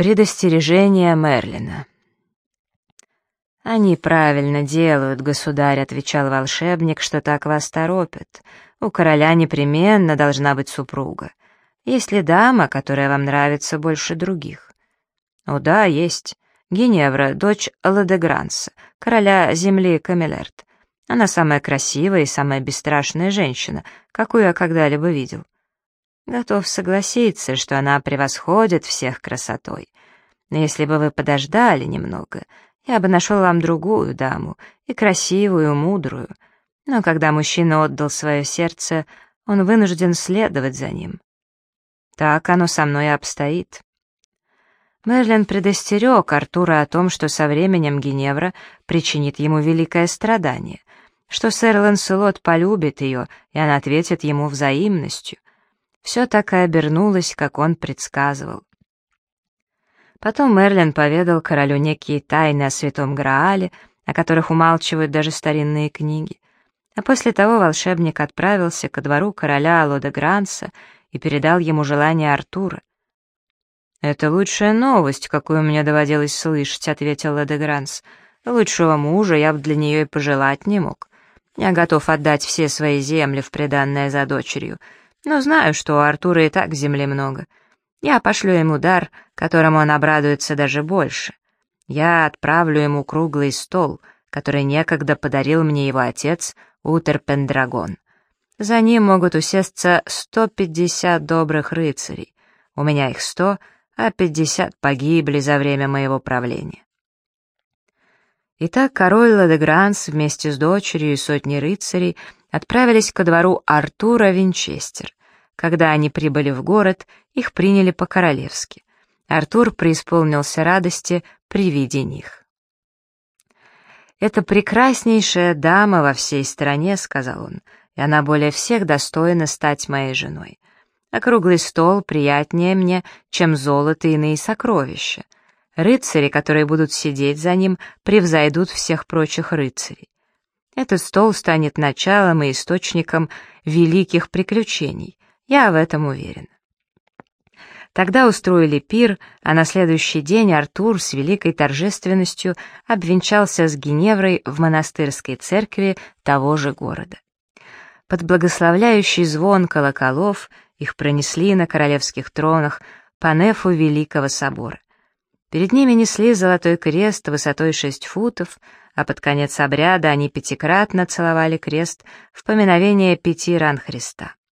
Предостережение Мерлина. «Они правильно делают, государь», — отвечал волшебник, — «что так вас торопят. У короля непременно должна быть супруга. Есть ли дама, которая вам нравится больше других?» «О да, есть. Геневра, дочь Ладегранса, короля земли Камелерт. Она самая красивая и самая бесстрашная женщина, какую я когда-либо видел. Готов согласиться, что она превосходит всех красотой. Но если бы вы подождали немного, я бы нашел вам другую даму, и красивую, и мудрую. Но когда мужчина отдал свое сердце, он вынужден следовать за ним. Так оно со мной обстоит. Мерлин предостерег Артура о том, что со временем Геневра причинит ему великое страдание, что сэр Ланселот полюбит ее, и она ответит ему взаимностью — все так и обернулось, как он предсказывал. Потом Мерлин поведал королю некие тайны о святом Граале, о которых умалчивают даже старинные книги. А после того волшебник отправился ко двору короля Лода Гранса и передал ему желание Артура. «Это лучшая новость, какую мне доводилось слышать», — ответил Лодегранс. «Лучшего мужа я бы для нее и пожелать не мог. Я готов отдать все свои земли в приданное за дочерью, но знаю, что у Артура и так земли много. Я пошлю ему дар, которому он обрадуется даже больше. Я отправлю ему круглый стол, который некогда подарил мне его отец Утер Пендрагон. За ним могут усесться 150 добрых рыцарей. У меня их 100, а 50 погибли за время моего правления. Итак, король Ладегранс вместе с дочерью и сотней рыцарей отправились ко двору Артура Винчестер. Когда они прибыли в город, их приняли по-королевски. Артур преисполнился радости при виде них. «Это прекраснейшая дама во всей стране», — сказал он, «и она более всех достойна стать моей женой. А круглый стол приятнее мне, чем золото и иные сокровища. Рыцари, которые будут сидеть за ним, превзойдут всех прочих рыцарей. Этот стол станет началом и источником великих приключений. Я в этом уверен. Тогда устроили пир, а на следующий день Артур с великой торжественностью обвенчался с Геневрой в монастырской церкви того же города. Под благословляющий звон колоколов их пронесли на королевских тронах по нефу Великого собора. Перед ними несли золотой крест высотой шесть футов, а под конец обряда они пятикратно целовали крест в поминовение пяти ран Христа.